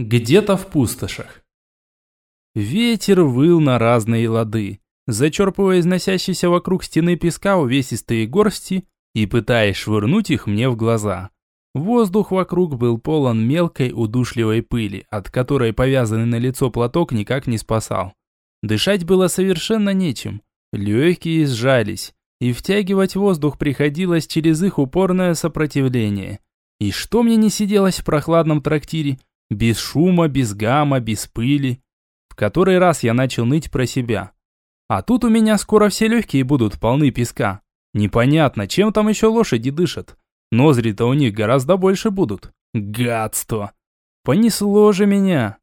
Где-то в пустошах. Ветер выл на разные лады, зачерпывая износящиеся вокруг стены песка увесистые горсти и пытаясь швырнуть их мне в глаза. Воздух вокруг был полон мелкой удушливой пыли, от которой повязанный на лицо платок никак не спасал. Дышать было совершенно нечем. Легкие сжались, и втягивать воздух приходилось через их упорное сопротивление. И что мне не сиделось в прохладном трактире? Без шума, без гамма, без пыли. В который раз я начал ныть про себя. А тут у меня скоро все легкие будут полны песка. Непонятно, чем там еще лошади дышат. Ноздри-то у них гораздо больше будут. Гадство! Понесло же меня.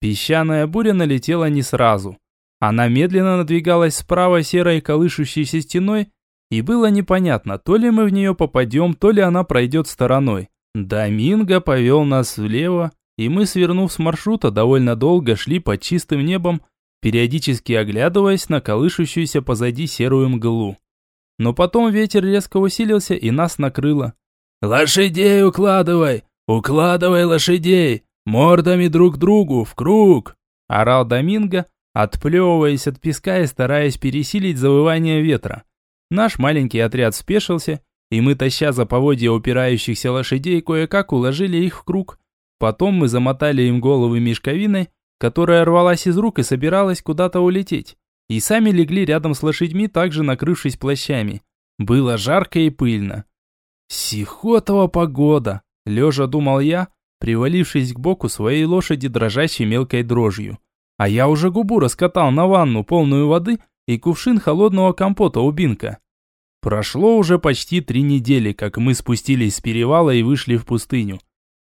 Песчаная буря налетела не сразу. Она медленно надвигалась справа серой колышущейся стеной, и было непонятно, то ли мы в нее попадем, то ли она пройдет стороной. Доминго повел нас влево, и мы, свернув с маршрута, довольно долго шли под чистым небом, периодически оглядываясь на колышущуюся позади серую мглу. Но потом ветер резко усилился и нас накрыло. «Лошадей укладывай! Укладывай лошадей! Мордами друг другу, в круг!» Орал Доминго, отплевываясь от песка и стараясь пересилить завывание ветра. Наш маленький отряд спешился, и мы, таща за поводья упирающихся лошадей, кое-как уложили их в круг. Потом мы замотали им головы мешковиной, которая рвалась из рук и собиралась куда-то улететь. И сами легли рядом с лошадьми, также накрывшись плащами. Было жарко и пыльно. «Сихотова погода!» – лежа думал я, привалившись к боку своей лошади дрожащей мелкой дрожью. А я уже губу раскатал на ванну, полную воды, и кувшин холодного компота у Бинка. Прошло уже почти три недели, как мы спустились с перевала и вышли в пустыню.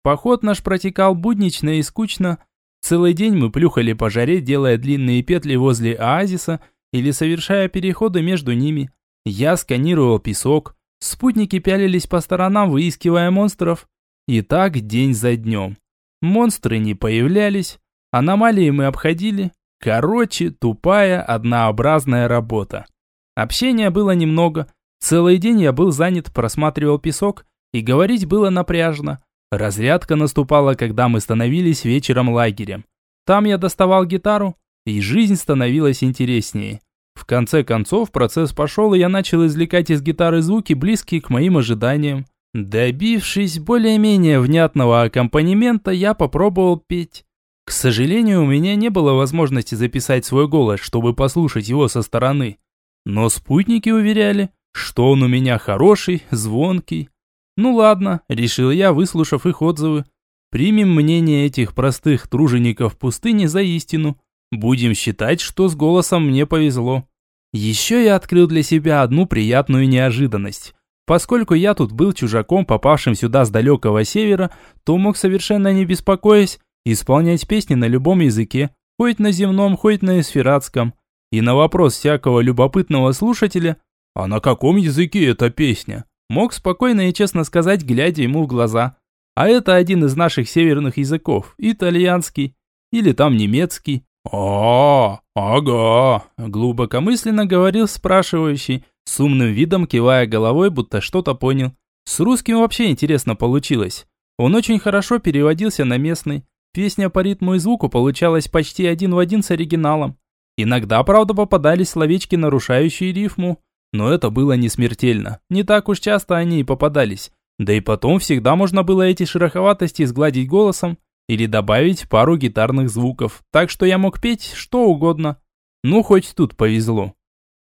Поход наш протекал буднично и скучно. Целый день мы плюхали по жаре, делая длинные петли возле оазиса или совершая переходы между ними. Я сканировал песок, спутники пялились по сторонам, выискивая монстров. И так день за днем. Монстры не появлялись, аномалии мы обходили. Короче, тупая, однообразная работа. Общения было немного. Целый день я был занят, просматривал песок, и говорить было напряжно. Разрядка наступала, когда мы становились вечером лагерем. Там я доставал гитару, и жизнь становилась интереснее. В конце концов процесс пошел, и я начал извлекать из гитары звуки, близкие к моим ожиданиям. Добившись более-менее внятного аккомпанемента, я попробовал петь. К сожалению, у меня не было возможности записать свой голос, чтобы послушать его со стороны. Но спутники уверяли, что он у меня хороший, звонкий, ну ладно, решил я, выслушав их отзывы. Примем мнение этих простых тружеников пустыни за истину. Будем считать, что с голосом мне повезло. Еще я открыл для себя одну приятную неожиданность. Поскольку я тут был чужаком, попавшим сюда с далекого севера, то мог совершенно не беспокоясь исполнять песни на любом языке, хоть на земном, хоть на эсфиратском. И на вопрос всякого любопытного слушателя, а на каком языке эта песня, Мог спокойно и честно сказать, глядя ему в глаза. А это один из наших северных языков, итальянский или там немецкий. «А, ага», – глубокомысленно говорил спрашивающий, с умным видом кивая головой, будто что-то понял. С русским вообще интересно получилось. Он очень хорошо переводился на местный. Песня по ритму и звуку получалась почти один в один с оригиналом. Иногда, правда, попадались словечки, нарушающие рифму, но это было не смертельно. Не так уж часто они и попадались. Да и потом всегда можно было эти шероховатости сгладить голосом или добавить пару гитарных звуков. Так что я мог петь что угодно. Ну, хоть тут повезло.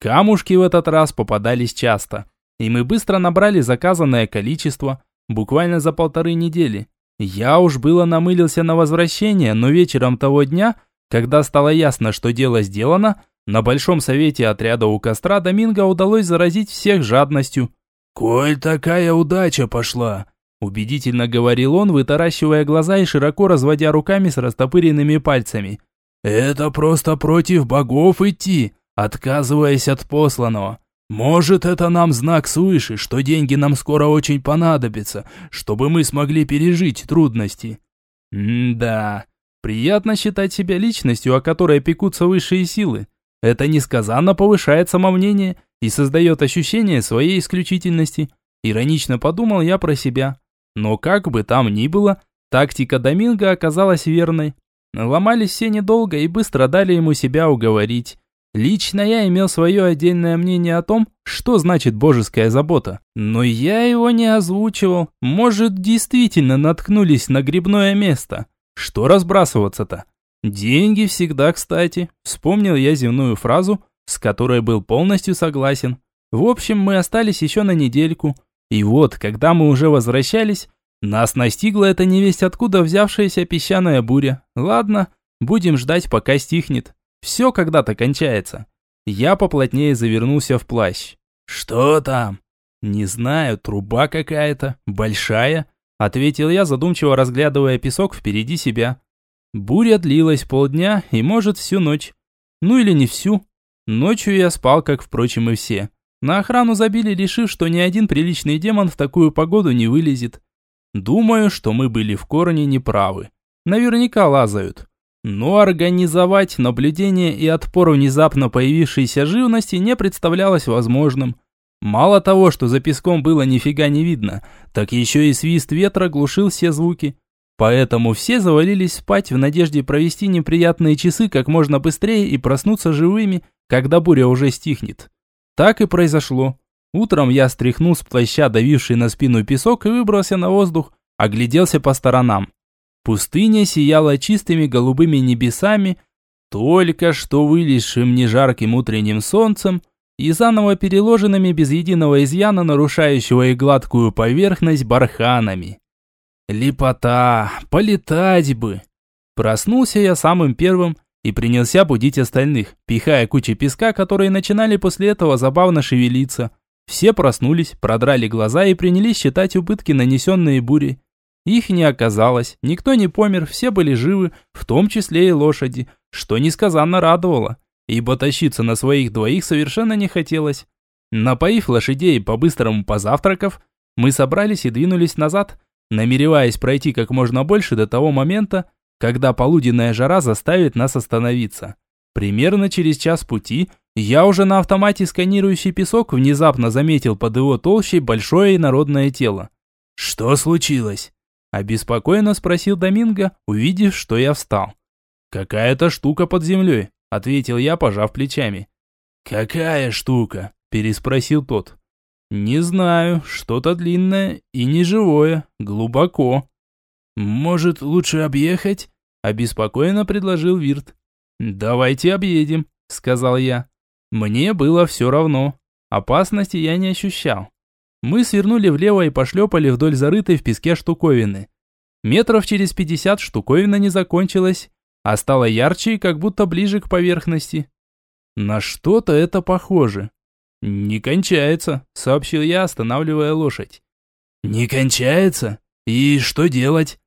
Камушки в этот раз попадались часто. И мы быстро набрали заказанное количество, буквально за полторы недели. Я уж было намылился на возвращение, но вечером того дня, когда стало ясно, что дело сделано, на большом совете отряда у костра Доминго удалось заразить всех жадностью. «Коль такая удача пошла!» Убедительно говорил он, вытаращивая глаза и широко разводя руками с растопыренными пальцами. «Это просто против богов идти, отказываясь от посланного. Может, это нам знак свыше, что деньги нам скоро очень понадобятся, чтобы мы смогли пережить трудности». «М-да, приятно считать себя личностью, о которой пекутся высшие силы. Это несказанно повышает самомнение и создает ощущение своей исключительности. Иронично подумал я про себя. Но как бы там ни было, Тактика Доминго оказалась верной. Ломались все недолго и быстро дали ему себя уговорить. Лично я имел свое отдельное мнение о том, что значит божеская забота. Но я его не озвучивал. Может, действительно наткнулись на грибное место. Что разбрасываться-то? Деньги всегда кстати. Вспомнил я земную фразу, с которой был полностью согласен. В общем, мы остались еще на недельку. И вот, когда мы уже возвращались, нас настигла эта невесть откуда взявшаяся песчаная буря. Ладно, будем ждать, пока стихнет. Все когда-то кончается. Я поплотнее завернулся в плащ. «Что там?» «Не знаю, труба какая-то, большая», ответил я, задумчиво разглядывая песок впереди себя. Буря длилась полдня и, может, всю ночь. Ну или не всю. Ночью я спал, как, впрочем, и все. На охрану забили, решив, что ни один приличный демон в такую погоду не вылезет. Думаю, что мы были в корне неправы. Наверняка лазают. Но организовать наблюдение и отпор внезапно появившейся живности не представлялось возможным. Мало того, что за песком было нифига не видно, так еще и свист ветра глушил все звуки. Поэтому все завалились спать в надежде провести неприятные часы как можно быстрее и проснуться живыми, когда буря уже стихнет. Так и произошло. Утром я стряхнул с плаща давивший на спину песок и выбрался на воздух, огляделся по сторонам. Пустыня сияла чистыми голубыми небесами, только что вылезшим нежарким утренним солнцем и заново переложенными без единого изъяна нарушающего и гладкую поверхность барханами. Лепота, полетать бы! Проснулся я самым первым и принялся будить остальных, пихая кучи песка, которые начинали после этого забавно шевелиться. Все проснулись, продрали глаза и принялись считать убытки, нанесенные бурей. Их не оказалось, никто не помер, все были живы, в том числе и лошади, что несказанно радовало, ибо тащиться на своих двоих совершенно не хотелось. Напоив лошадей по-быстрому позавтракав, мы собрались и двинулись назад, намереваясь пройти как можно больше до того момента, когда полуденная жара заставит нас остановиться. Примерно через час пути я уже на автомате сканирующий песок внезапно заметил под его толщей большое инородное тело. Что случилось? Обеспокоенно спросил Доминго, увидев, что я встал. «Какая-то штука под землей», — ответил я, пожав плечами. «Какая штука?» – переспросил тот. «Не знаю, что-то длинное и неживое, глубоко». «Может, лучше объехать?» – обеспокоенно предложил Вирт. «Давайте объедем», – сказал я. Мне было все равно. Опасности я не ощущал. Мы свернули влево и пошлепали вдоль зарытой в песке штуковины. Метров через пятьдесят штуковина не закончилась, а стала ярче и как будто ближе к поверхности. На что-то это похоже. «Не кончается», — сообщил я, останавливая лошадь. «Не кончается? И что делать?»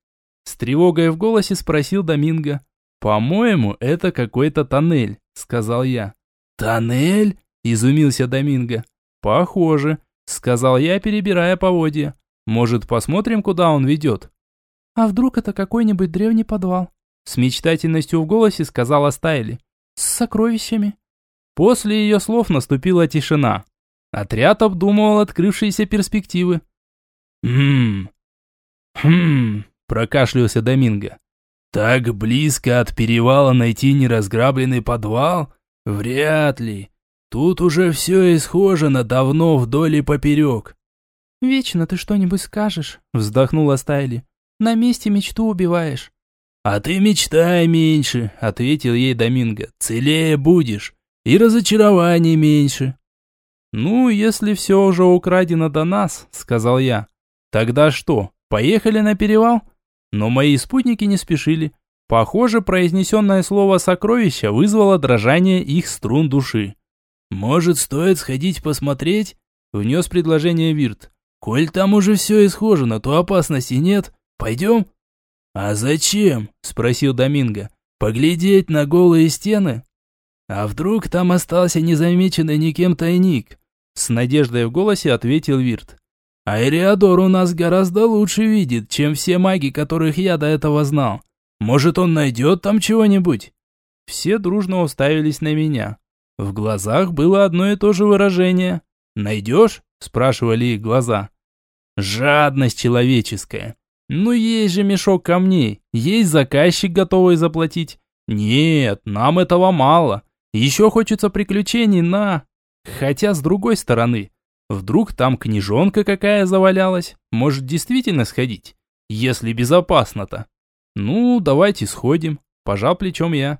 С тревогой в голосе спросил Доминго. «По-моему, это какой-то тоннель», — сказал я. «Тоннель?» — изумился Доминго. «Похоже сказал я, перебирая поводья. Может, посмотрим, куда он ведет? А вдруг это какой-нибудь древний подвал? С мечтательностью в голосе сказала Стайли. С сокровищами. После ее слов наступила тишина. Отряд обдумывал открывшиеся перспективы. «Хм... Хм...» – прокашлялся Доминго. «Так близко от перевала найти неразграбленный подвал? Вряд ли. Тут уже все исхожено давно вдоль и поперек. «Вечно ты что-нибудь скажешь», — вздохнула Стайли. «На месте мечту убиваешь». «А ты мечтай меньше», — ответил ей Доминго. «Целее будешь, и разочарований меньше». «Ну, если все уже украдено до нас», — сказал я. «Тогда что, поехали на перевал?» Но мои спутники не спешили. Похоже, произнесенное слово «сокровище» вызвало дрожание их струн души. «Может, стоит сходить посмотреть?» – внес предложение Вирт. «Коль там уже все исхожено, то опасности нет. Пойдем?» «А зачем?» – спросил Доминго. «Поглядеть на голые стены?» «А вдруг там остался незамеченный никем тайник?» С надеждой в голосе ответил Вирт. «А у нас гораздо лучше видит, чем все маги, которых я до этого знал. Может, он найдет там чего-нибудь?» Все дружно уставились на меня. В глазах было одно и то же выражение. «Найдешь?» – спрашивали их глаза. «Жадность человеческая. Ну есть же мешок камней, есть заказчик, готовый заплатить. Нет, нам этого мало. Еще хочется приключений на... Хотя с другой стороны, вдруг там книжонка какая завалялась, может действительно сходить, если безопасно-то. Ну, давайте сходим, пожал плечом я.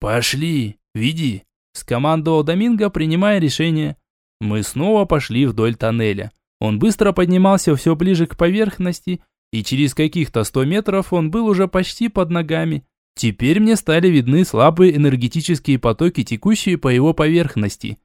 Пошли, веди, скомандовал Доминго, принимая решение. Мы снова пошли вдоль тоннеля. Он быстро поднимался все ближе к поверхности, и через каких-то сто метров он был уже почти под ногами. Теперь мне стали видны слабые энергетические потоки, текущие по его поверхности.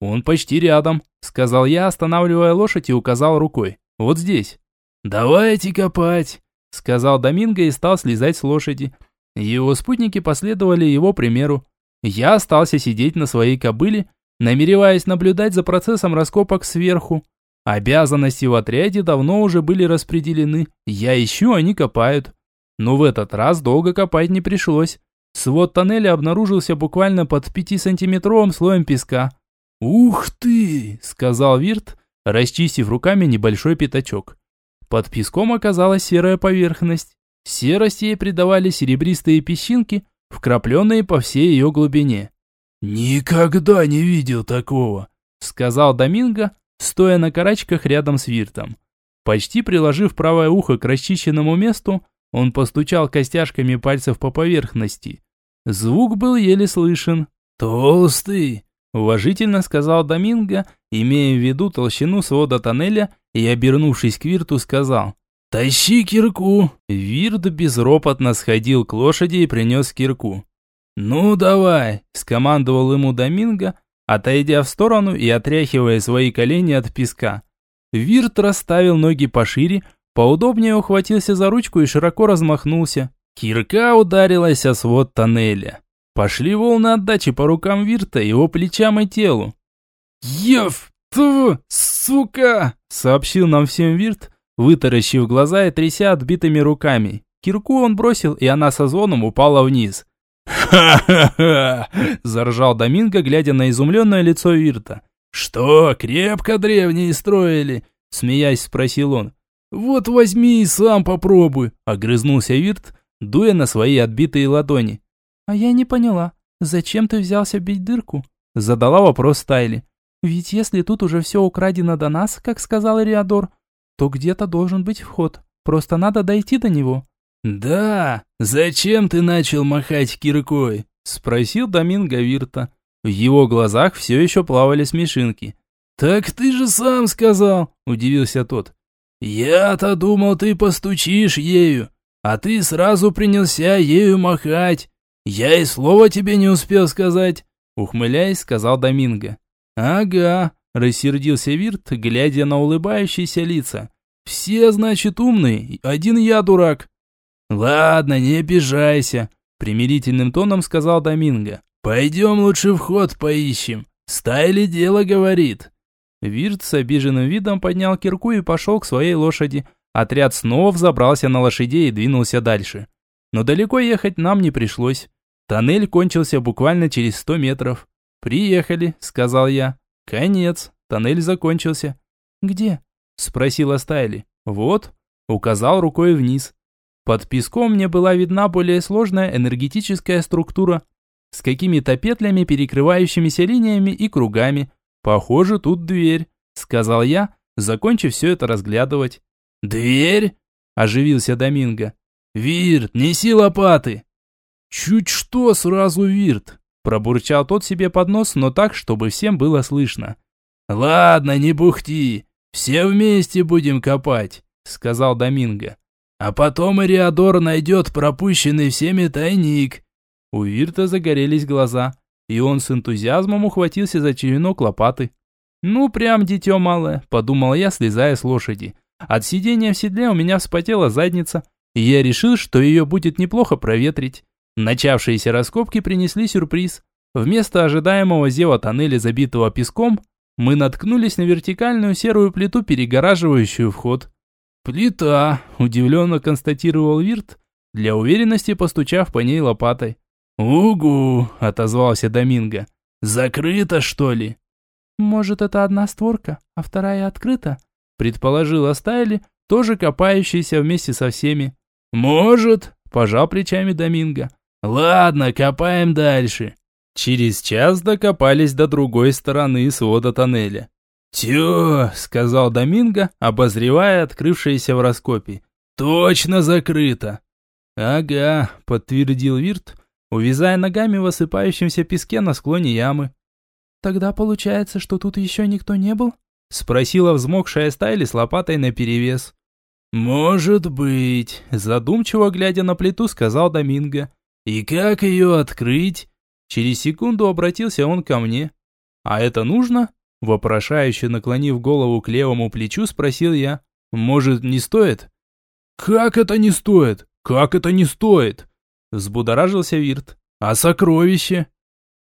«Он почти рядом», — сказал я, останавливая лошадь и указал рукой. «Вот здесь». «Давайте копать», — сказал Доминго и стал слезать с лошади. Его спутники последовали его примеру. Я остался сидеть на своей кобыле, намереваясь наблюдать за процессом раскопок сверху. Обязанности в отряде давно уже были распределены. Я ищу, они копают. Но в этот раз долго копать не пришлось. Свод тоннеля обнаружился буквально под 5-сантиметровым слоем песка. «Ух ты!» – сказал Вирт, расчистив руками небольшой пятачок. Под песком оказалась серая поверхность. Серость ей придавали серебристые песчинки, вкрапленные по всей ее глубине. «Никогда не видел такого», – сказал Доминго, стоя на карачках рядом с Виртом. Почти приложив правое ухо к расчищенному месту, он постучал костяшками пальцев по поверхности. Звук был еле слышен. «Толстый!» – уважительно сказал Доминго, имея в виду толщину свода тоннеля, и, обернувшись к Вирту, сказал «Тащи кирку!» Вирт безропотно сходил к лошади и принес кирку. «Ну давай!» – скомандовал ему Доминго, отойдя в сторону и отряхивая свои колени от песка. Вирт расставил ноги пошире, Поудобнее ухватился за ручку и широко размахнулся. Кирка ударилась о свод тоннеля. Пошли волны отдачи по рукам Вирта, его плечам и телу. «Ев! Тв! Сука!» – сообщил нам всем Вирт, вытаращив глаза и тряся отбитыми руками. Кирку он бросил, и она со звоном упала вниз. «Ха-ха-ха!» – заржал Доминго, глядя на изумленное лицо Вирта. «Что, крепко древние строили?» – смеясь спросил он. «Вот возьми и сам попробуй», – огрызнулся Вирт, дуя на свои отбитые ладони. «А я не поняла, зачем ты взялся бить дырку?» – задала вопрос Тайли. «Ведь если тут уже все украдено до нас, как сказал Риадор, то где-то должен быть вход, просто надо дойти до него». «Да, зачем ты начал махать киркой?» – спросил Доминго Вирта. В его глазах все еще плавали смешинки. «Так ты же сам сказал!» – удивился тот. «Я-то думал, ты постучишь ею, а ты сразу принялся ею махать. Я и слова тебе не успел сказать», — ухмыляясь, сказал Доминго. «Ага», — рассердился Вирт, глядя на улыбающиеся лица. «Все, значит, умные, один я дурак». «Ладно, не обижайся», — примирительным тоном сказал Доминго. «Пойдем лучше вход поищем. Стайли дело говорит». Вирт с обиженным видом поднял кирку и пошел к своей лошади. Отряд снова взобрался на лошадей и двинулся дальше. Но далеко ехать нам не пришлось. Тоннель кончился буквально через сто метров. «Приехали», — сказал я. «Конец. Тоннель закончился». «Где?» — спросила Стайли. «Вот», — указал рукой вниз. Под песком мне была видна более сложная энергетическая структура с какими-то петлями, перекрывающимися линиями и кругами, «Похоже, тут дверь», — сказал я, закончив все это разглядывать. «Дверь?» – оживился Доминго. «Вирт, неси лопаты!» «Чуть что, сразу Вирт!» – пробурчал тот себе под нос, но так, чтобы всем было слышно. «Ладно, не бухти, все вместе будем копать», – сказал Доминго. «А потом Ириадор найдет пропущенный всеми тайник». У Вирта загорелись глаза и он с энтузиазмом ухватился за черенок лопаты. «Ну, прям дитё малое», – подумал я, слезая с лошади. От сидения в седле у меня вспотела задница, и я решил, что ее будет неплохо проветрить. Начавшиеся раскопки принесли сюрприз. Вместо ожидаемого зева тоннеля, забитого песком, мы наткнулись на вертикальную серую плиту, перегораживающую вход. «Плита», – удивленно констатировал Вирт, для уверенности постучав по ней лопатой. «Угу!» – отозвался Доминго. «Закрыто, что ли?» «Может, это одна створка, а вторая открыта?» – предположила Стайли, тоже копающийся вместе со всеми. «Может», – пожал плечами Доминго. «Ладно, копаем дальше». Через час докопались до другой стороны свода тоннеля. «Тё», – сказал Доминго, обозревая открывшееся в раскопе. «Точно закрыто!» «Ага», – подтвердил Вирт, увязая ногами в осыпающемся песке на склоне ямы. «Тогда получается, что тут еще никто не был?» – спросила взмокшая Стайли с лопатой наперевес. «Может быть», – задумчиво глядя на плиту, сказал Доминго. «И как ее открыть?» Через секунду обратился он ко мне. «А это нужно?» Вопрошающе наклонив голову к левому плечу, спросил я. «Может, не стоит?» «Как это не стоит? Как это не стоит?» Взбудоражился Вирт. «А сокровища?»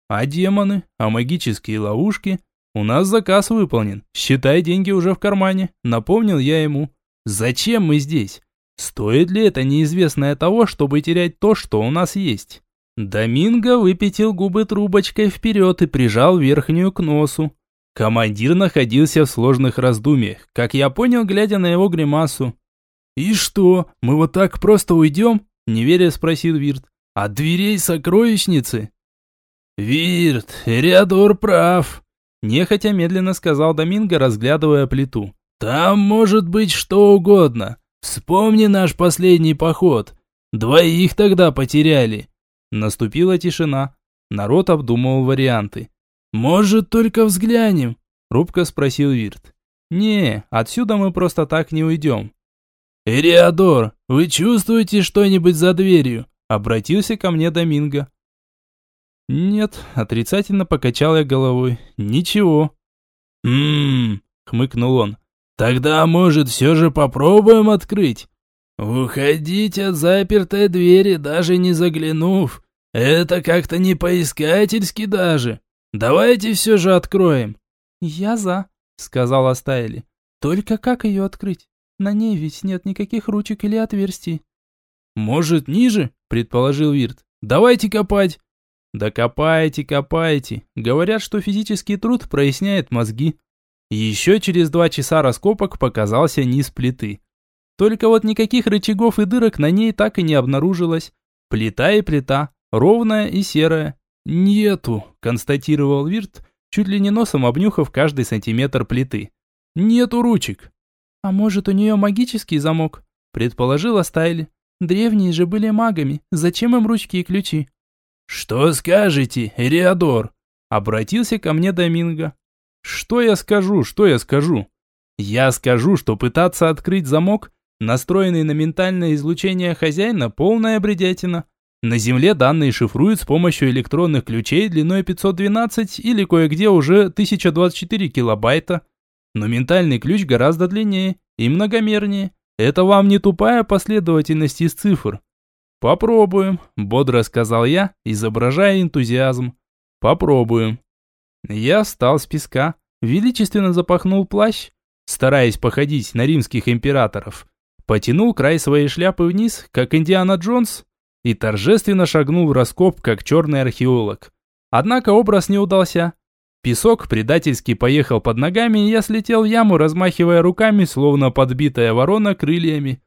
«А демоны? А магические ловушки?» «У нас заказ выполнен. Считай, деньги уже в кармане», напомнил я ему. «Зачем мы здесь? Стоит ли это неизвестное того, чтобы терять то, что у нас есть?» Доминго выпятил губы трубочкой вперед и прижал верхнюю к носу. Командир находился в сложных раздумьях, как я понял, глядя на его гримасу. «И что, мы вот так просто уйдем?» – неверя спросил Вирт. «От дверей сокровищницы?» «Вирт, Эриадор прав», – нехотя медленно сказал Доминго, разглядывая плиту. «Там может быть что угодно. Вспомни наш последний поход. Двоих тогда потеряли». Наступила тишина. Народ обдумывал варианты. «Может, только взглянем?» – робко спросил Вирт. «Не, отсюда мы просто так не уйдем». «Эриадор, вы чувствуете что-нибудь за дверью?» – обратился ко мне Доминго. «Нет», – отрицательно покачал я головой. «Ничего». «Ммм», – хмыкнул он. «Тогда, может, все же попробуем открыть?» «Уходить от запертой двери, даже не заглянув, это как-то не поискательски даже. Давайте все же откроем». «Я за», — сказала Стайли. «Только как ее открыть? На ней ведь нет никаких ручек или отверстий». «Может, ниже?» — предположил Вирт. «Давайте копать». «Да копайте, копайте. Говорят, что физический труд проясняет мозги». Еще через два часа раскопок показался низ плиты. Только вот никаких рычагов и дырок на ней так и не обнаружилось. Плита и плита, ровная и серая. «Нету», – констатировал Вирт, чуть ли не носом обнюхав каждый сантиметр плиты. «Нету ручек». «А может, у нее магический замок?» – предположила Стайли. «Древние же были магами, зачем им ручки и ключи?» «Что скажете, Эриадор?» – обратился ко мне Доминго. «Что я скажу, что я скажу?» «Я скажу, что пытаться открыть замок, настроенный на ментальное излучение хозяина, полная бредятина. На Земле данные шифруют с помощью электронных ключей длиной 512 или кое-где уже 1024 килобайта. Но ментальный ключ гораздо длиннее и многомернее. Это вам не тупая последовательность из цифр. Попробуем, бодро сказал я, изображая энтузиазм. Попробуем. Я встал с песка, величественно запахнул плащ, стараясь походить на римских императоров. Потянул край своей шляпы вниз, как Индиана Джонс, и торжественно шагнул в раскоп, как черный археолог. Однако образ не удался. Песок предательски поехал под ногами, и я слетел в яму, размахивая руками, словно подбитая ворона крыльями.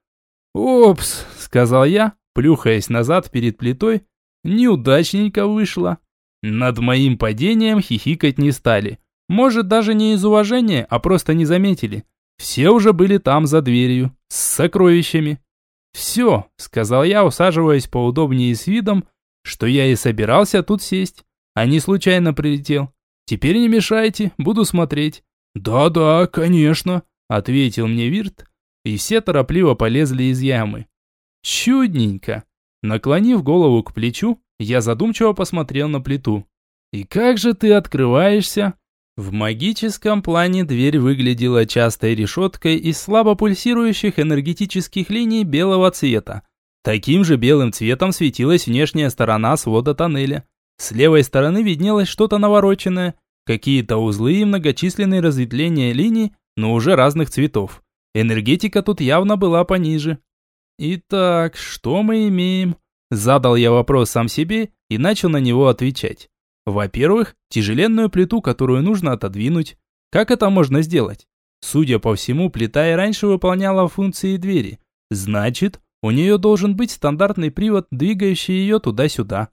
«Опс», — сказал я, плюхаясь назад перед плитой, неудачненько вышло. Над моим падением хихикать не стали. Может, даже не из уважения, а просто не заметили. Все уже были там за дверью, с сокровищами. «Все», — сказал я, усаживаясь поудобнее с видом, что я и собирался тут сесть, а не случайно прилетел. «Теперь не мешайте, буду смотреть». «Да-да, конечно», — ответил мне Вирт, и все торопливо полезли из ямы. «Чудненько». Наклонив голову к плечу, я задумчиво посмотрел на плиту. «И как же ты открываешься?» В магическом плане дверь выглядела частой решеткой из слабо пульсирующих энергетических линий белого цвета. Таким же белым цветом светилась внешняя сторона свода тоннеля. С левой стороны виднелось что-то навороченное, какие-то узлы и многочисленные разветвления линий, но уже разных цветов. Энергетика тут явно была пониже. «Итак, что мы имеем?» Задал я вопрос сам себе и начал на него отвечать. Во-первых, тяжеленную плиту, которую нужно отодвинуть. Как это можно сделать? Судя по всему, плита и раньше выполняла функции двери. Значит, у нее должен быть стандартный привод, двигающий ее туда-сюда.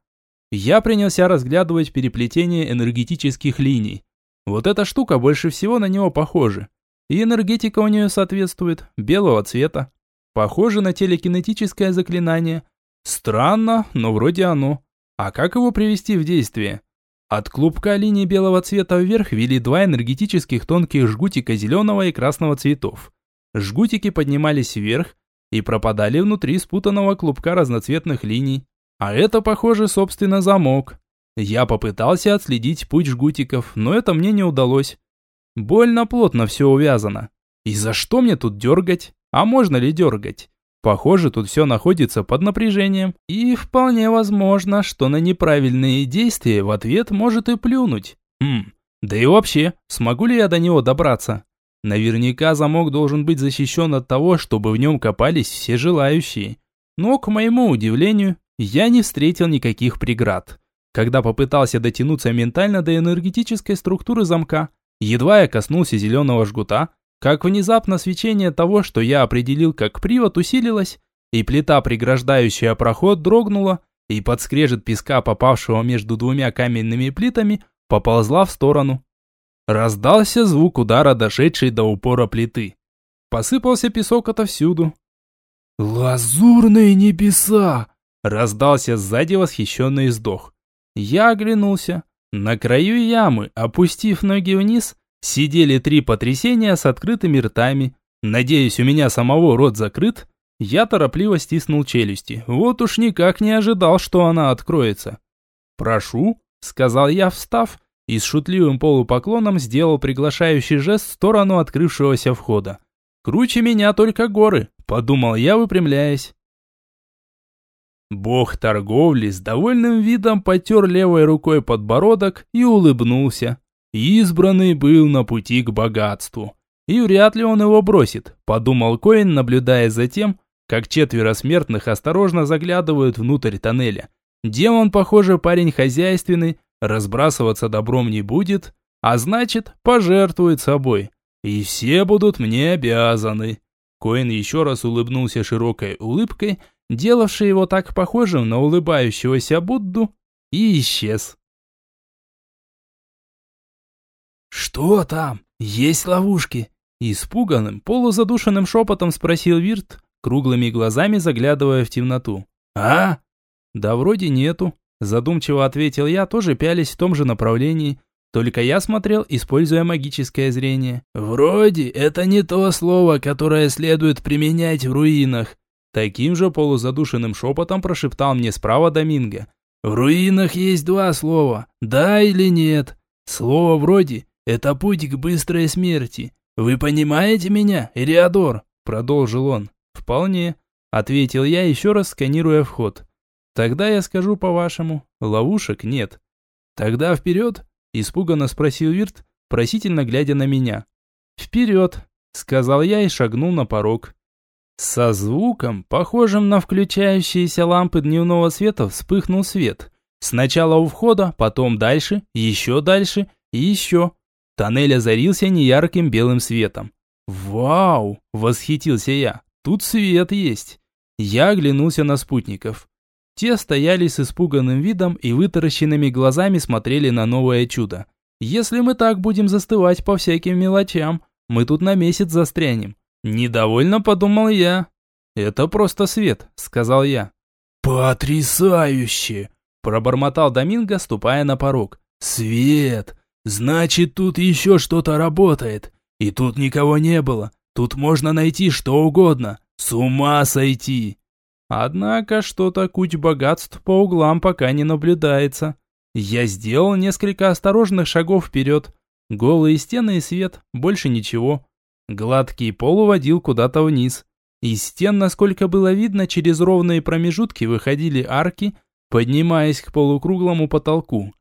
Я принялся разглядывать переплетение энергетических линий. Вот эта штука больше всего на него похожа. И энергетика у нее соответствует, белого цвета. Похоже на телекинетическое заклинание. Странно, но вроде оно. А как его привести в действие? От клубка линии белого цвета вверх вели два энергетических тонких жгутика зеленого и красного цветов. Жгутики поднимались вверх и пропадали внутри спутанного клубка разноцветных линий. А это, похоже, собственно, замок. Я попытался отследить путь жгутиков, но это мне не удалось. Больно плотно все увязано. И за что мне тут дергать? А можно ли дергать? Похоже, тут все находится под напряжением. И вполне возможно, что на неправильные действия в ответ может и плюнуть. Хм, да и вообще, смогу ли я до него добраться? Наверняка замок должен быть защищен от того, чтобы в нем копались все желающие. Но, к моему удивлению, я не встретил никаких преград. Когда попытался дотянуться ментально до энергетической структуры замка, едва я коснулся зеленого жгута, как внезапно свечение того, что я определил как привод, усилилось, и плита, преграждающая проход, дрогнула, и под скрежет песка, попавшего между двумя каменными плитами, поползла в сторону. Раздался звук удара, дошедший до упора плиты. Посыпался песок отовсюду. «Лазурные небеса!» Раздался сзади восхищенный вздох. Я оглянулся. На краю ямы, опустив ноги вниз, сидели три потрясения с открытыми ртами. Надеюсь, у меня самого рот закрыт. Я торопливо стиснул челюсти. Вот уж никак не ожидал, что она откроется. «Прошу», — сказал я, встав, и с шутливым полупоклоном сделал приглашающий жест в сторону открывшегося входа. «Круче меня только горы», — подумал я, выпрямляясь. Бог торговли с довольным видом потер левой рукой подбородок и улыбнулся. Избранный был на пути к богатству. И вряд ли он его бросит, подумал Коин, наблюдая за тем, как четверо смертных осторожно заглядывают внутрь тоннеля. Демон, похоже, парень хозяйственный, разбрасываться добром не будет, а значит, пожертвует собой. И все будут мне обязаны. Коин еще раз улыбнулся широкой улыбкой делавший его так похожим на улыбающегося Будду, и исчез. «Что там? Есть ловушки?» Испуганным, полузадушенным шепотом спросил Вирт, круглыми глазами заглядывая в темноту. «А?» «Да вроде нету», задумчиво ответил я, тоже пялись в том же направлении, только я смотрел, используя магическое зрение. «Вроде это не то слово, которое следует применять в руинах», Таким же полузадушенным шепотом прошептал мне справа Доминго. «В руинах есть два слова, да или нет. Слово вроде «это путь к быстрой смерти». Вы понимаете меня, Эриадор?» Продолжил он. «Вполне», ответил я, еще раз сканируя вход. «Тогда я скажу по-вашему, ловушек нет». «Тогда вперед?» Испуганно спросил Вирт, просительно глядя на меня. «Вперед!» Сказал я и шагнул на порог. Со звуком, похожим на включающиеся лампы дневного света, вспыхнул свет. Сначала у входа, потом дальше, еще дальше и еще. Тоннель озарился неярким белым светом. «Вау!» – восхитился я. «Тут свет есть!» Я оглянулся на спутников. Те стояли с испуганным видом и вытаращенными глазами смотрели на новое чудо. «Если мы так будем застывать по всяким мелочам, мы тут на месяц застрянем. Недовольно подумал я. «Это просто свет», — сказал я. «Потрясающе!» – пробормотал Доминго, ступая на порог. «Свет! Значит, тут еще что-то работает. И тут никого не было. Тут можно найти что угодно. С ума сойти!» Однако что-то куть богатств по углам пока не наблюдается. Я сделал несколько осторожных шагов вперед. Голые стены и свет, больше ничего. Гладкий пол уводил куда-то вниз. Из стен, насколько было видно, через ровные промежутки выходили арки, поднимаясь к полукруглому потолку.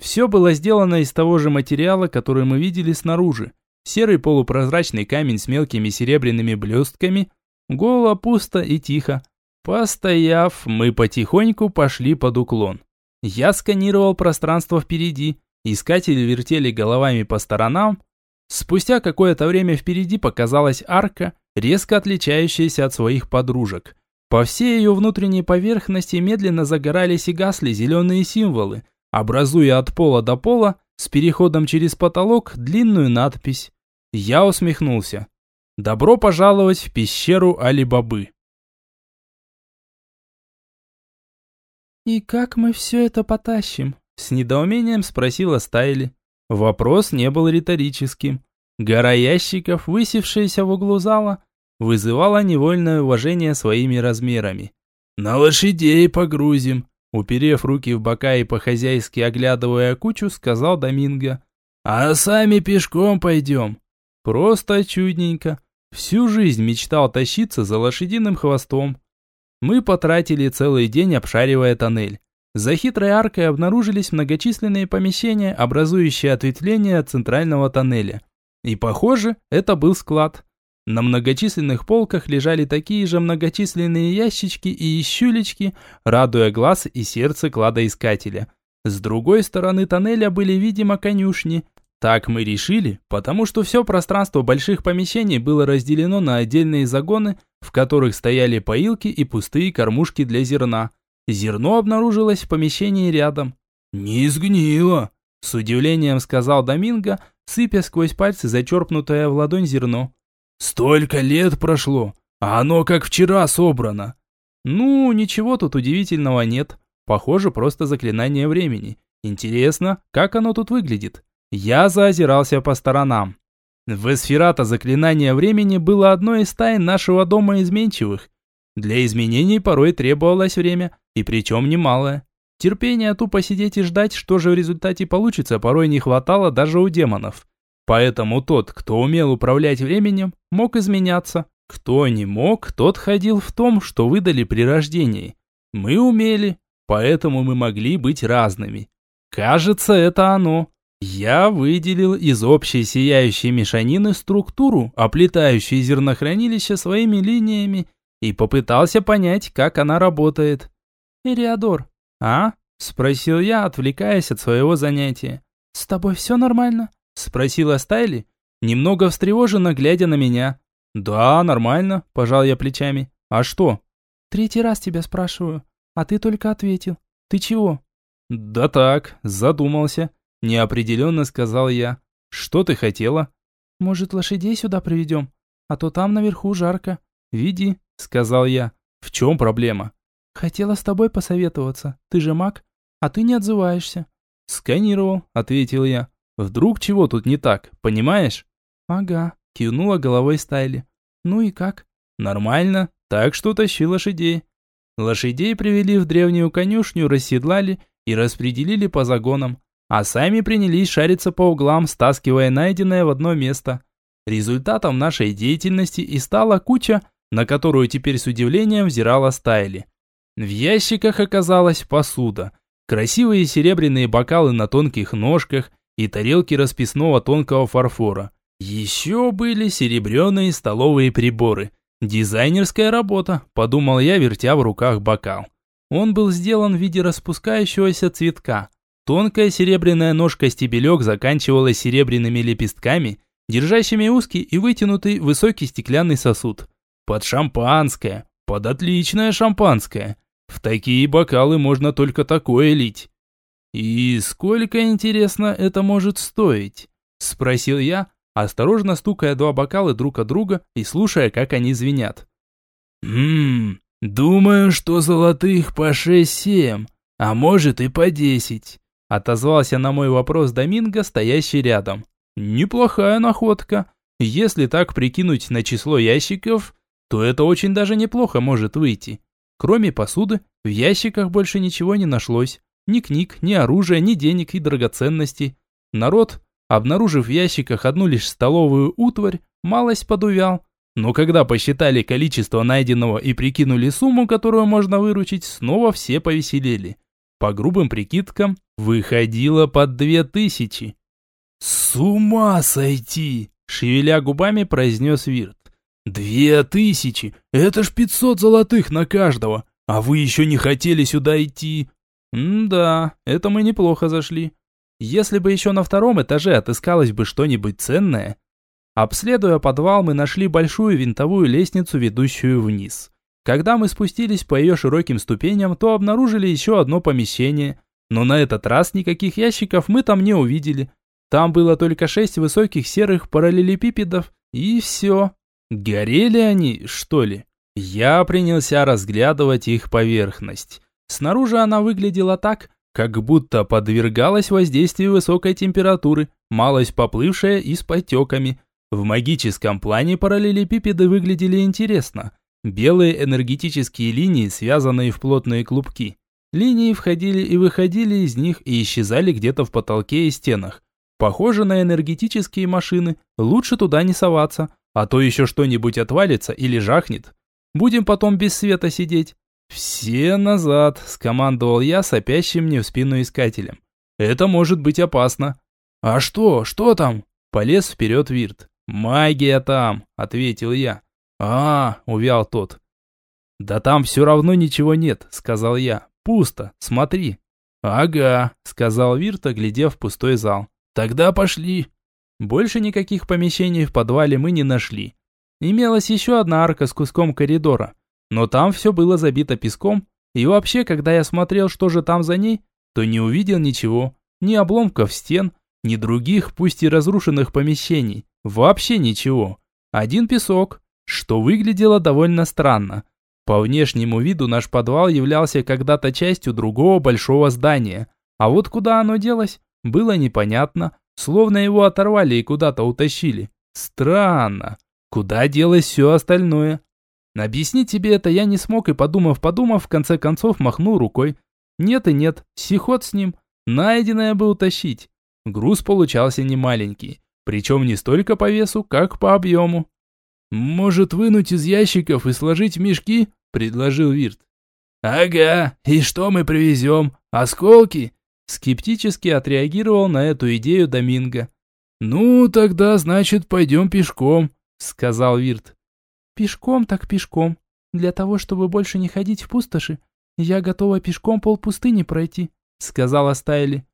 Все было сделано из того же материала, который мы видели снаружи. Серый полупрозрачный камень с мелкими серебряными блестками. Голо, пусто и тихо. Постояв, мы потихоньку пошли под уклон. Я сканировал пространство впереди. Искатели вертели головами по сторонам, Спустя какое-то время впереди показалась арка, резко отличающаяся от своих подружек. По всей ее внутренней поверхности медленно загорались и гасли зеленые символы, образуя от пола до пола с переходом через потолок длинную надпись. Я усмехнулся. Добро пожаловать в пещеру Али-Бабы. «И как мы все это потащим?» С недоумением спросила Стайли. Вопрос не был риторическим. Гора ящиков, высевшаяся в углу зала, вызывала невольное уважение своими размерами. «На лошадей погрузим», уперев руки в бока и по-хозяйски оглядывая кучу, сказал Доминго. «А сами пешком пойдем». Просто чудненько. Всю жизнь мечтал тащиться за лошадиным хвостом. Мы потратили целый день, обшаривая тоннель. За хитрой аркой обнаружились многочисленные помещения, образующие ответвление от центрального тоннеля. И похоже, это был склад. На многочисленных полках лежали такие же многочисленные ящички и ищулечки, радуя глаз и сердце кладоискателя. С другой стороны тоннеля были, видимо, конюшни. Так мы решили, потому что все пространство больших помещений было разделено на отдельные загоны, в которых стояли поилки и пустые кормушки для зерна. Зерно обнаружилось в помещении рядом. «Не изгнило», – с удивлением сказал Доминго, сыпя сквозь пальцы зачерпнутое в ладонь зерно. «Столько лет прошло, а оно как вчера собрано». «Ну, ничего тут удивительного нет. Похоже, просто заклинание времени. Интересно, как оно тут выглядит?» Я заозирался по сторонам. В эсферата заклинание времени было одной из тайн нашего дома изменчивых. Для изменений порой требовалось время, и причем немалое. Терпения тупо сидеть и ждать, что же в результате получится, порой не хватало даже у демонов. Поэтому тот, кто умел управлять временем, мог изменяться. Кто не мог, тот ходил в том, что выдали при рождении. Мы умели, поэтому мы могли быть разными. Кажется, это оно. Я выделил из общей сияющей мешанины структуру, оплетающую зернохранилище своими линиями, и попытался понять, как она работает. «Ириадор». «А?» – спросил я, отвлекаясь от своего занятия. «С тобой все нормально?» – спросила Стайли, немного встревоженно глядя на меня. «Да, нормально», – пожал я плечами. «А что?» «Третий раз тебя спрашиваю, а ты только ответил. Ты чего?» «Да так, задумался», – неопределенно сказал я. «Что ты хотела?» «Может, лошадей сюда приведем? А то там наверху жарко». «Веди», – сказал я. «В чем проблема?» «Хотела с тобой посоветоваться. Ты же маг, а ты не отзываешься». «Сканировал», — ответил я. «Вдруг чего тут не так, понимаешь?» «Ага», — кивнула головой Стайли. «Ну и как?» «Нормально, так что тащи лошадей». Лошадей привели в древнюю конюшню, расседлали и распределили по загонам, а сами принялись шариться по углам, стаскивая найденное в одно место. Результатом нашей деятельности и стала куча, на которую теперь с удивлением взирала Стайли. В ящиках оказалась посуда, красивые серебряные бокалы на тонких ножках и тарелки расписного тонкого фарфора. Еще были серебряные столовые приборы. Дизайнерская работа, подумал я, вертя в руках бокал. Он был сделан в виде распускающегося цветка. Тонкая серебряная ножка-стебелек заканчивалась серебряными лепестками, держащими узкий и вытянутый высокий стеклянный сосуд. Под шампанское, под отличное шампанское. В такие бокалы можно только такое лить. И сколько, интересно, это может стоить? Спросил я, осторожно стукая два бокала друг от друга и слушая, как они звенят. «Ммм, думаю, что золотых по шесть-семь, а может и по десять», отозвался на мой вопрос Доминго, стоящий рядом. «Неплохая находка. Если так прикинуть на число ящиков, то это очень даже неплохо может выйти. Кроме посуды, в ящиках больше ничего не нашлось. Ни книг, ни оружия, ни денег и драгоценностей. Народ, обнаружив в ящиках одну лишь столовую утварь, малость подувял. Но когда посчитали количество найденного и прикинули сумму, которую можно выручить, снова все повеселели. По грубым прикидкам, выходило под две тысячи. «С ума сойти!» – шевеля губами произнес Вирт. «Две тысячи! Это ж пятьсот золотых на каждого! А вы еще не хотели сюда идти?» «Да, это мы неплохо зашли». Если бы еще на втором этаже отыскалось бы что-нибудь ценное. Обследуя подвал, мы нашли большую винтовую лестницу, ведущую вниз. Когда мы спустились по ее широким ступеням, то обнаружили еще одно помещение. Но на этот раз никаких ящиков мы там не увидели. Там было только шесть высоких серых параллелепипедов, и все. Горели они, что ли? Я принялся разглядывать их поверхность. Снаружи она выглядела так, как будто подвергалась воздействию высокой температуры, малость поплывшая и с потеками. В магическом плане параллелепипеды выглядели интересно. Белые энергетические линии, связанные в плотные клубки. Линии входили и выходили из них и исчезали где-то в потолке и стенах. Похоже на энергетические машины, лучше туда не соваться, а то еще что-нибудь отвалится или жахнет. Будем потом без света сидеть. «Все назад!» – скомандовал я сопящим мне в спину искателем. «Это может быть опасно». «А что? Что там?» – полез вперед Вирт. «Магия там!» – ответил я. «А, – увял тот. «Да там все равно ничего нет», – сказал я. «Пусто, смотри». «Ага», – сказал Вирт, оглядев пустой зал. «Тогда пошли». Больше никаких помещений в подвале мы не нашли. Имелась еще одна арка с куском коридора, но там все было забито песком, и вообще, когда я смотрел, что же там за ней, то не увидел ничего, ни обломков стен, ни других, пусть и разрушенных помещений, вообще ничего. Один песок, что выглядело довольно странно. По внешнему виду наш подвал являлся когда-то частью другого большого здания, а вот куда оно делось, было непонятно, словно его оторвали и куда-то утащили. Странно. Куда делось все остальное? Объяснить тебе это я не смог и, подумав-подумав, в конце концов махнул рукой. Нет и нет, сихот с ним. Найденное бы утащить. Груз получался немаленький, причем не столько по весу, как по объему. «Может, вынуть из ящиков и сложить мешки?» – предложил Вирт. «Ага, и что мы привезем? Осколки?» Скептически отреагировал на эту идею Доминго. «Ну, тогда, значит, пойдем пешком», – сказал Вирт. Пешком так пешком. Для того, чтобы больше не ходить в пустоши, я готова пешком полпустыни пройти», — сказала Стайли.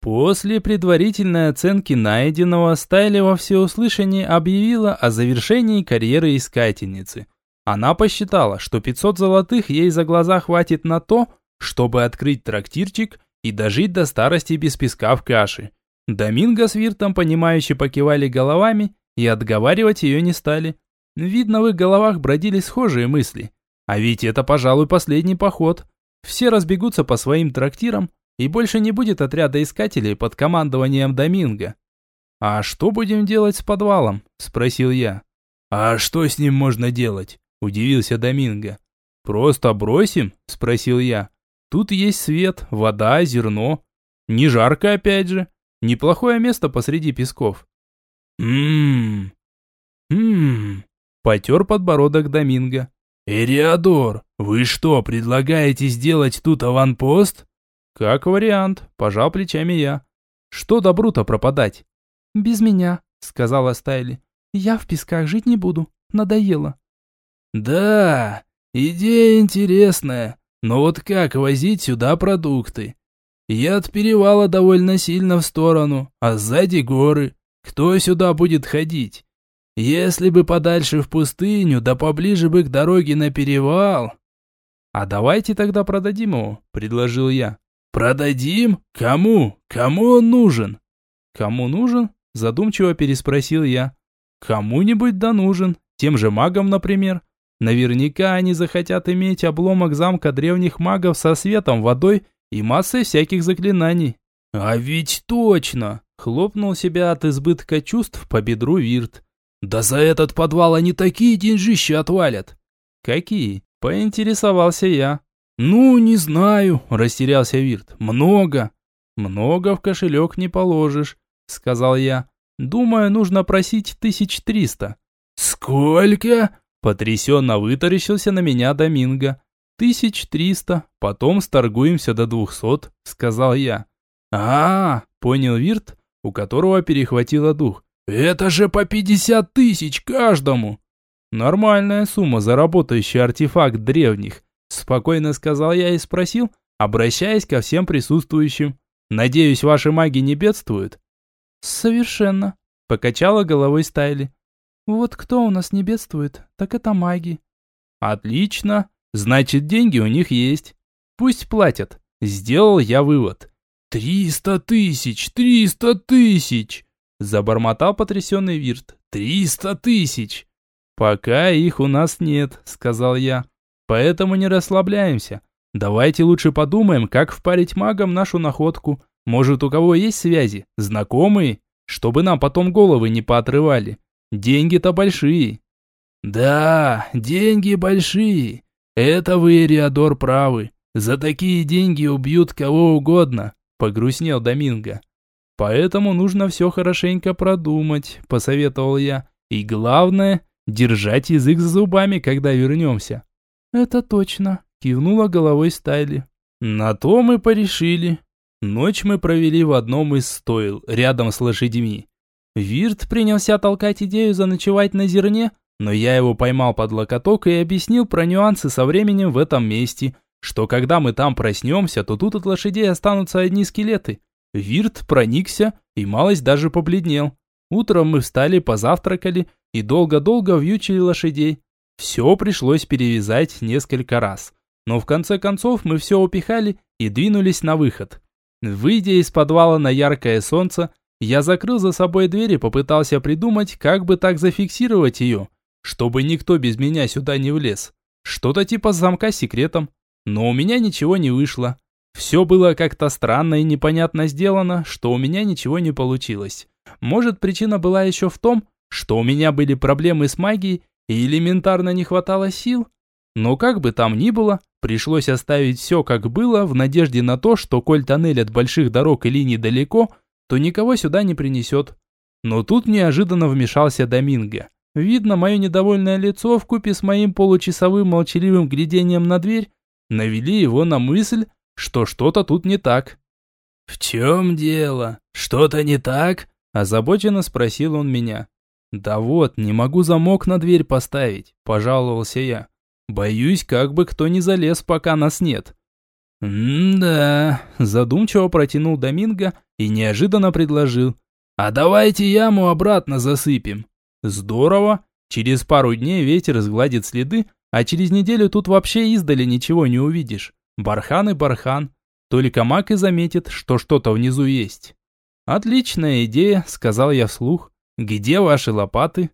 После предварительной оценки найденного, Стайли во всеуслышание объявила о завершении карьеры искательницы. Она посчитала, что 500 золотых ей за глаза хватит на то, чтобы открыть трактирчик и дожить до старости без песка в каше. Доминго с Виртом, понимающе покивали головами и отговаривать ее не стали. Видно, в их головах бродили схожие мысли. А ведь это, пожалуй, последний поход. Все разбегутся по своим трактирам, и больше не будет отряда искателей под командованием Доминго. «А что будем делать с подвалом?» – спросил я. «А что с ним можно делать?» – удивился Доминго. «Просто бросим?» – спросил я. «Тут есть свет, вода, зерно. Не жарко опять же. Неплохое место посреди песков». «Ммм... Ммм... Потер подбородок Доминго. «Эриадор, вы что, предлагаете сделать тут аванпост?» «Как вариант», – пожал плечами я. «Что добру-то пропадать?» «Без меня», – сказала Стайли. «Я в песках жить не буду. Надоело». «Да, идея интересная, но вот как возить сюда продукты? Я от перевала довольно сильно в сторону, а сзади горы. Кто сюда будет ходить? Если бы подальше в пустыню, да поближе бы к дороге на перевал. А давайте тогда продадим его, предложил я. Продадим? Кому? Кому он нужен? Кому нужен? Задумчиво переспросил я. Кому-нибудь да нужен. Тем же магам, например. Наверняка они захотят иметь обломок замка древних магов со светом, водой и массой всяких заклинаний. А ведь точно! Хлопнул себя от избытка чувств по бедру Вирт. Да за этот подвал они такие деньжища отвалят. Какие? Поинтересовался я. Ну, не знаю, растерялся Вирт. Много. Много в кошелек не положишь, сказал я. Думаю, нужно просить тысяч триста. Сколько? Потрясенно вытаращился на меня Доминго. «Тысяч триста, потом сторгуемся до двухсот», — сказал я. а, -а, -а понял Вирт, у которого перехватило дух. «Это же по пятьдесят тысяч каждому!» «Нормальная сумма за работающий артефакт древних», спокойно сказал я и спросил, обращаясь ко всем присутствующим. Надеюсь, ваши маги не бедствуют?» «Совершенно», – покачала головой Стайли. «Вот кто у нас не бедствует, так это маги». «Отлично. Значит, деньги у них есть. Пусть платят. Сделал я вывод». «Триста тысяч! Триста тысяч!» Забормотал потрясенный Вирт. «Триста тысяч!» «Пока их у нас нет», — сказал я. «Поэтому не расслабляемся. Давайте лучше подумаем, как впарить магам нашу находку. Может, у кого есть связи, знакомые, чтобы нам потом головы не поотрывали. Деньги-то большие». «Да, деньги большие. Это вы, Риадор, правы. За такие деньги убьют кого угодно», — погрустнел Доминго. «Поэтому нужно все хорошенько продумать», — посоветовал я. «И главное, держать язык за зубами, когда вернемся». «Это точно», Кивнула головой Стайли. На то мы порешили. Ночь мы провели в одном из стоил, рядом с лошадьми. Вирт принялся толкать идею заночевать на зерне, но я его поймал под локоток и объяснил про нюансы со временем в этом месте, что когда мы там проснемся, то тут от лошадей останутся одни скелеты. Вирт проникся и малость даже побледнел. Утром мы встали, позавтракали и долго-долго вьючили лошадей. Все пришлось перевязать несколько раз. Но в конце концов мы все упихали и двинулись на выход. Выйдя из подвала на яркое солнце, я закрыл за собой дверь и попытался придумать, как бы так зафиксировать ее, чтобы никто без меня сюда не влез. Что-то типа замка с секретом. Но у меня ничего не вышло. Все было как-то странно и непонятно сделано, что у меня ничего не получилось. Может, причина была еще в том, что у меня были проблемы с магией и элементарно не хватало сил? Но как бы там ни было, пришлось оставить все как было в надежде на то, что коль тоннель от больших дорог и линий далеко, то никого сюда не принесет. Но тут неожиданно вмешался Доминго. Видно, мое недовольное лицо в купе с моим получасовым молчаливым глядением на дверь навели его на мысль, что что-то тут не так. «В чем дело? Что-то не так?» – озабоченно спросил он меня. «Да вот, не могу замок на дверь поставить», – пожаловался я. Боюсь, как бы кто не залез, пока нас нет. «М-да», – задумчиво протянул Доминго и неожиданно предложил. «А давайте яму обратно засыпем». «Здорово. Через пару дней ветер сгладит следы, а через неделю тут вообще издали ничего не увидишь. Бархан и бархан. Только маг и заметит, что что-то внизу есть». «Отличная идея», – сказал я вслух. «Где ваши лопаты?»